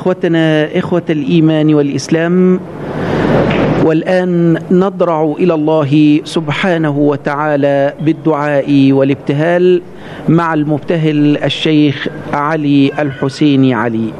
إخوتنا إخوة الإيمان والإسلام والآن نضرع إلى الله سبحانه وتعالى بالدعاء والابتهال مع المبتهل الشيخ علي الحسيني علي.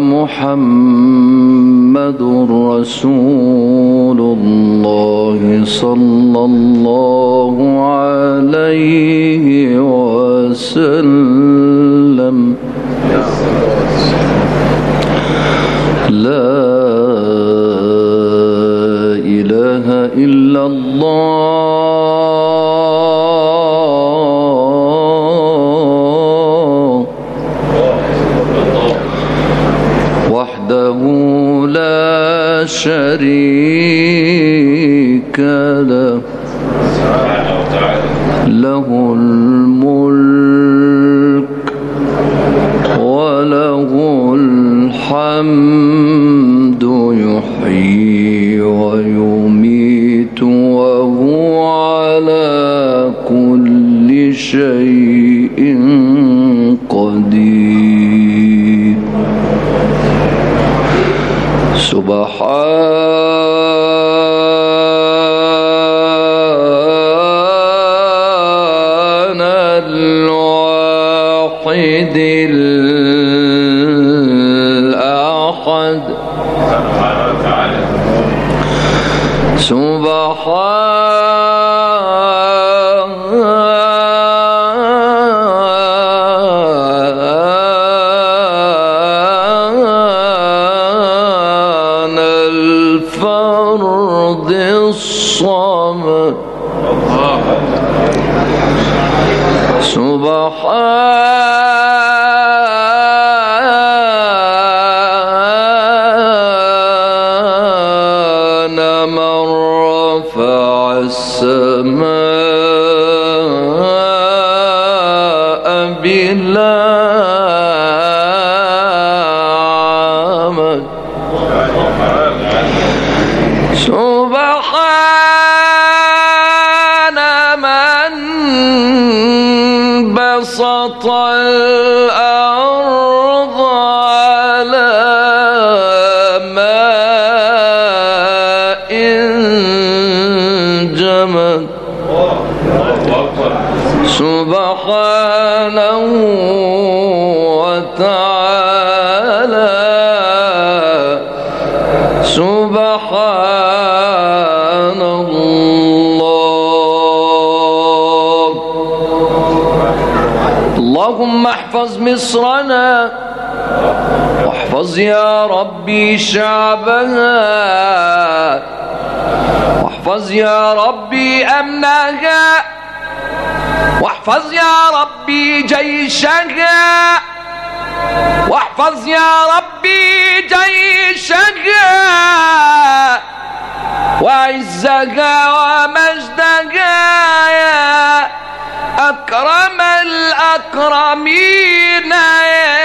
محمد رسول الله صلى الله عليه وسلم. لا إله إلا الله. شريك له. له الملك وله الحمد يحيي ويميت وهو على كل شيء سبحان الواحد الأحد. سبحان جمد سبحانه وتعالى. سبحان الله اللهم احفظ مصرنا. واحفظ يا ربي شعبها واحفظ يا ربي امنها واحفظ يا ربي جيشها واحفظ يا ربي جيشها وعزها ومجدها يا أكرم الأكرمين يا.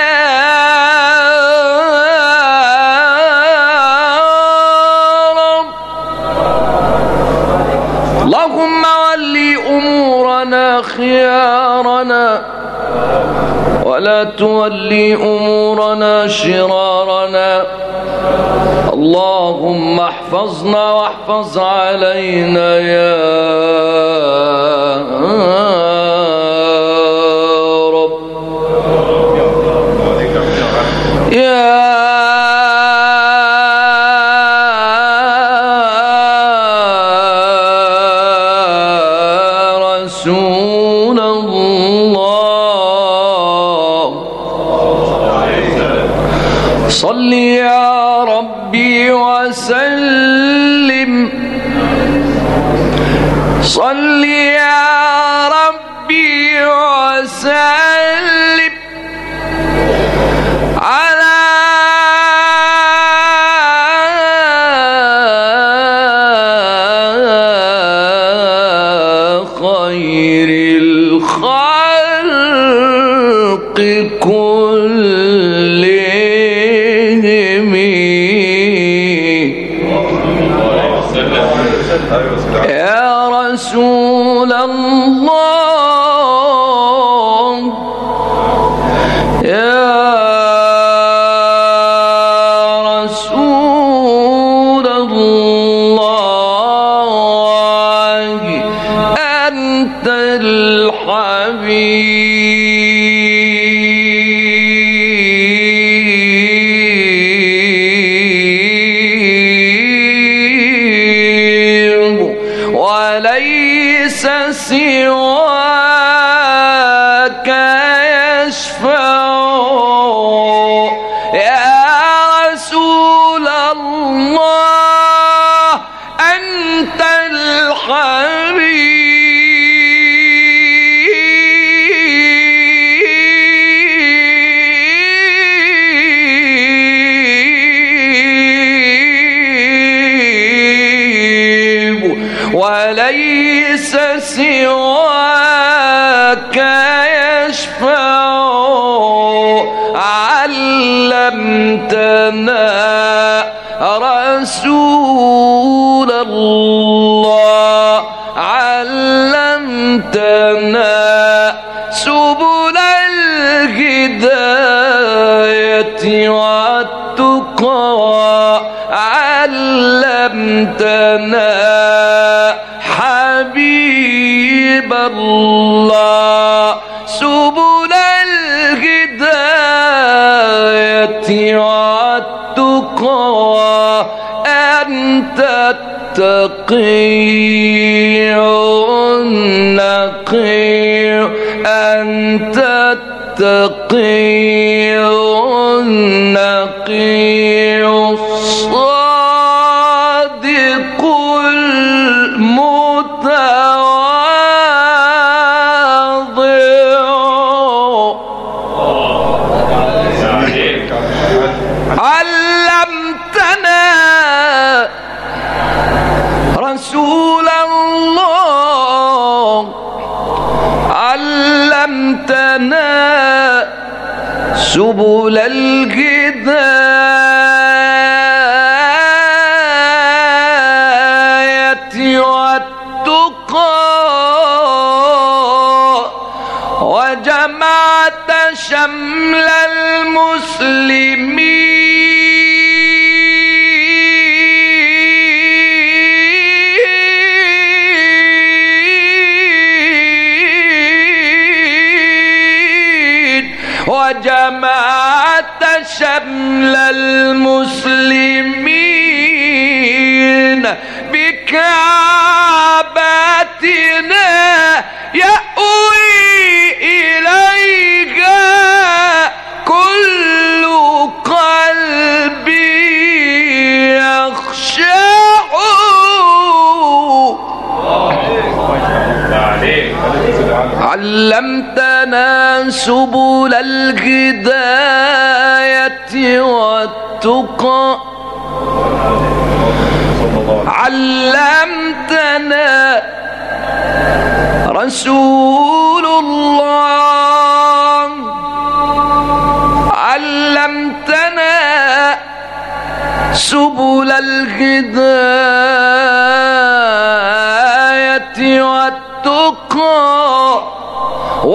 ولا تولي أمورنا شرارنا. اللهم احفظنا واحفظ علينا يا رسول الله. والتقى علمتنا حبيب الله سبل الهداية والتقى أنت التقي النقي أنت التقي النقي شمل المسلمين وجمعت شمل المسلمين بكعبتنا علمتنا سبل الهداية والتقى. علمتنا رسول الله. علمتنا سبل الهداية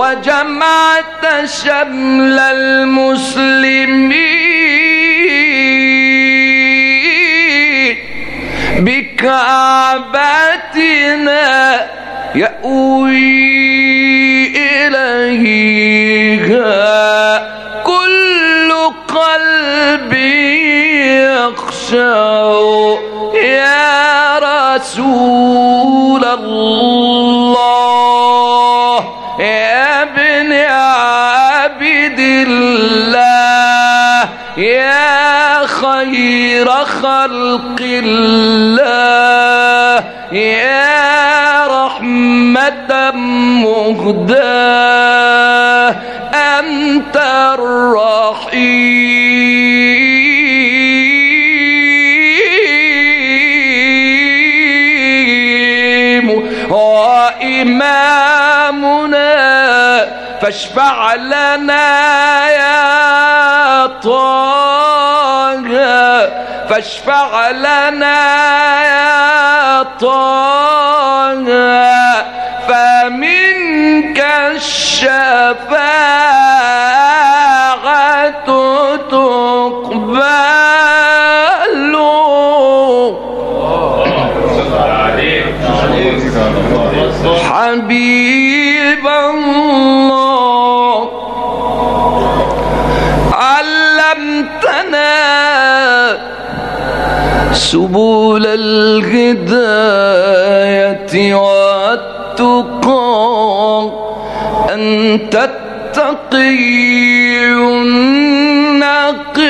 وجمعت شمل المسلمين بكعبتنا يأوي إليها. كل قلبي يخشع يا رسول الله. خير خلق الله. يا رحمة مهداة. أنت الرحيم. وإمامنا فاشفع لنا يا طه. فاشفع لنا يا طه فمنك الشفاعة تقبل. حبيب سبل الهداية والتقى أنت التقي النقي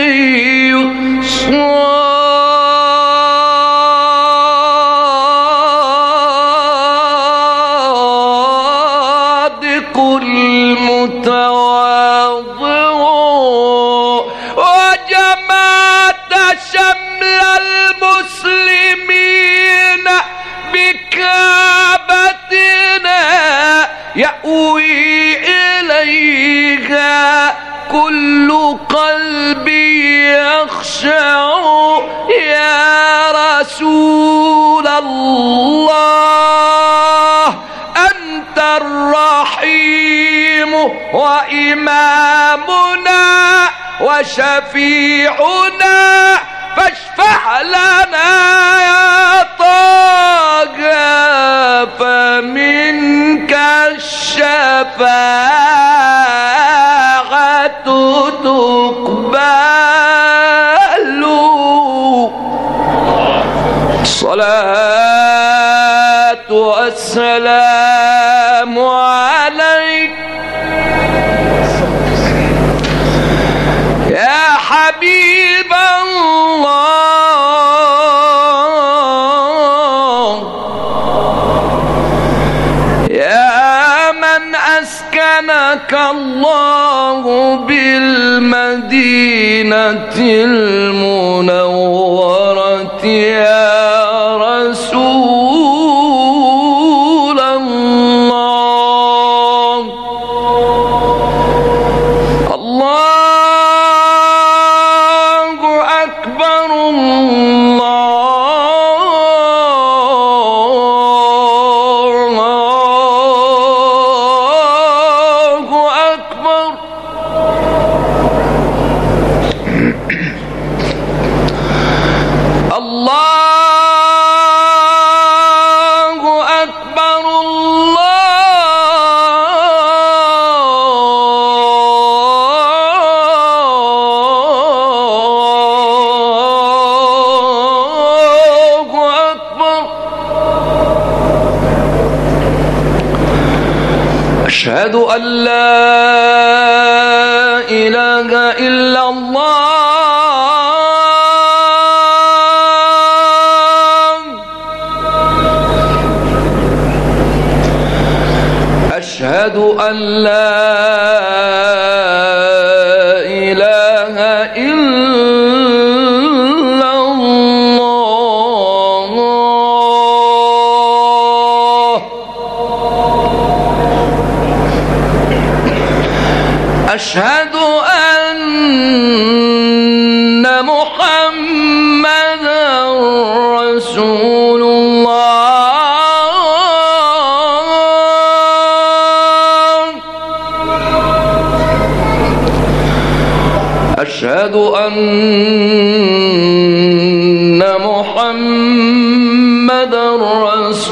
يأوي إليها كل قلبي يخشع يا رسول الله أنت الرحيم وإمامنا وشفيعنا فاشفع لنا يا طه فمنك الشفاعة تقبل. الصلاة والسلام عليك. أسكنك الله بالمدينة المنورة.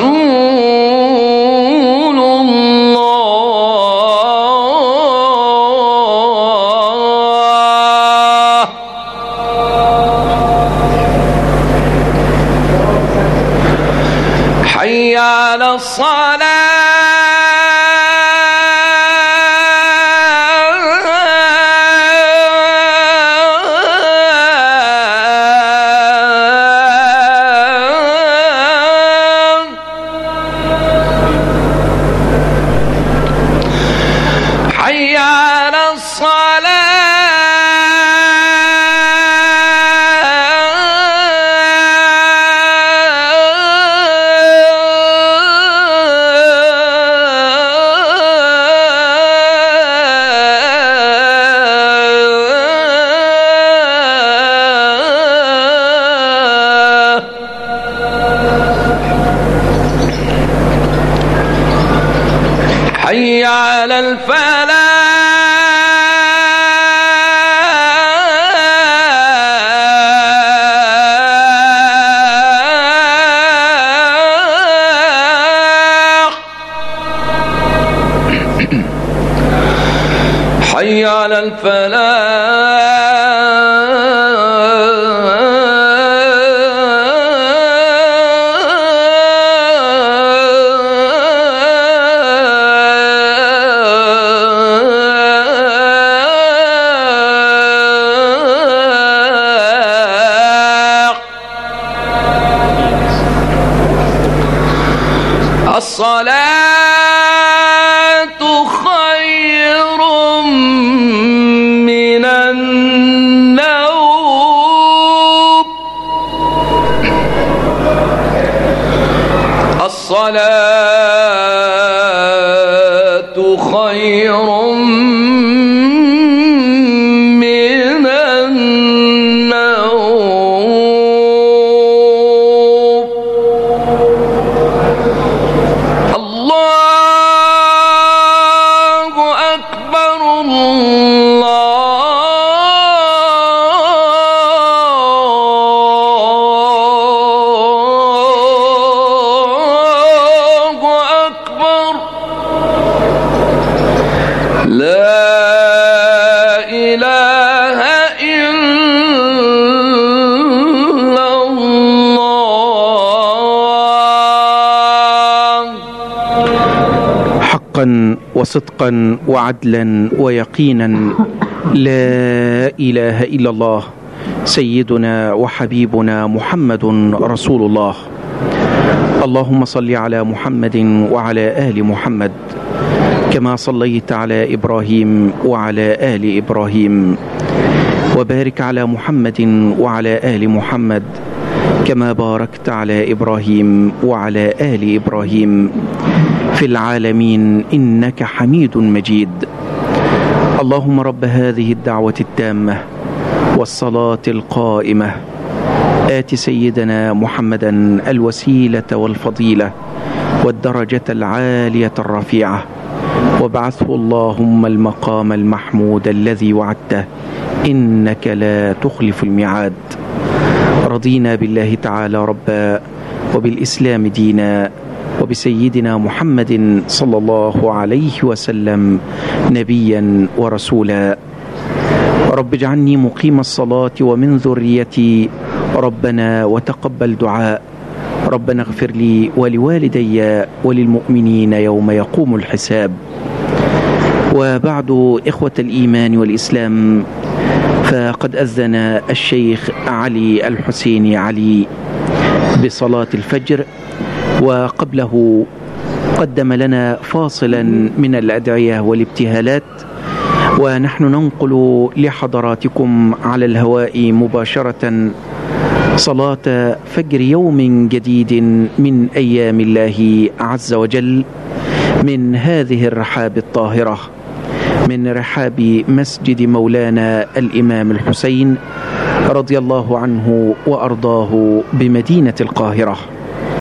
ಸಂ الصلاة 啊 وصدقا وعدلا ويقينا. لا إله إلا الله سيدنا وحبيبنا محمد رسول الله. اللهم صل على محمد وعلى آل محمد كما صليت على إبراهيم وعلى آل إبراهيم. وبارك على محمد وعلى آل محمد كما باركت على إبراهيم وعلى آل إبراهيم في العالمين إنك حميد مجيد. اللهم رب هذه الدعوة التامة والصلاة القائمة. آت سيدنا محمدا الوسيلة والفضيلة والدرجة العالية الرفيعة. وابعثه اللهم المقام المحمود الذي وعدته. إنك لا تخلف الميعاد. رضينا بالله تعالى ربا وبالإسلام دينا وبسيدنا محمد صلى الله عليه وسلم نبيا ورسولا. رب اجعلني مقيم الصلاة ومن ذريتي ربنا وتقبل دعاء. ربنا اغفر لي ولوالدي وللمؤمنين يوم يقوم الحساب. وبعد إخوة الإيمان والإسلام فقد أذن الشيخ علي الحسيني علي بصلاة الفجر وقبله قدم لنا فاصلا من الأدعية والابتهالات ونحن ننقل لحضراتكم على الهواء مباشرة صلاة فجر يوم جديد من أيام الله عز وجل من هذه الرحاب الطاهرة. من رحاب مسجد مولانا الإمام الحسين رضي الله عنه وأرضاه بمدينة القاهرة.